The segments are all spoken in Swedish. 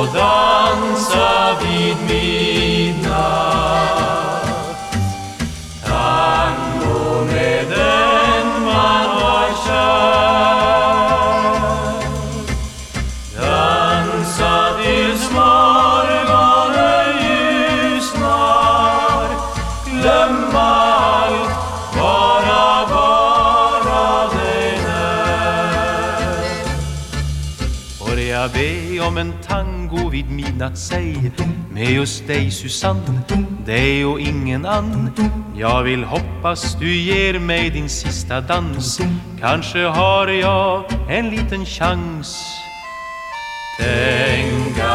få dansa vid midnatt jag be om en tango vid midnatt, säg Med just dig Susanne, dig och ingen ann. Jag vill hoppas du ger mig din sista dans. Kanske har jag en liten chans. Tänka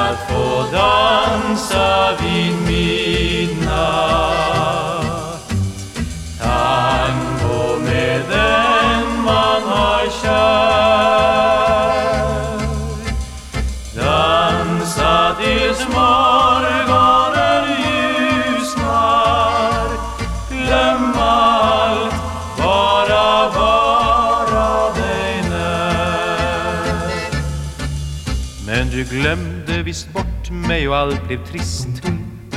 du glömde visst bort mig och allt blev trist.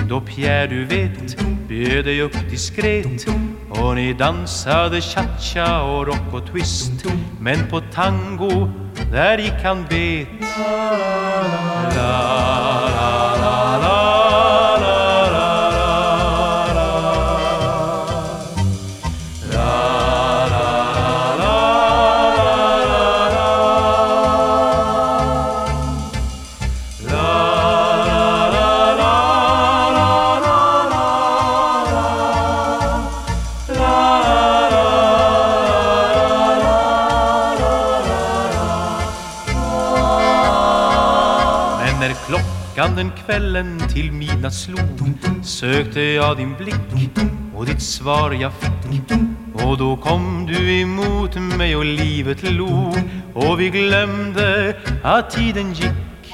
Då Pierre du vet bjöd dig upp diskret. Och ni dansade cha-cha och rock och twist. Men på tango, där gick han bet. La, la, la, när klockan den kvällen till midnatt slog sökte jag din blick och ditt svar jag fick. Och då kom du emot mig och livet log och vi glömde att tiden gick.